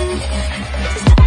Just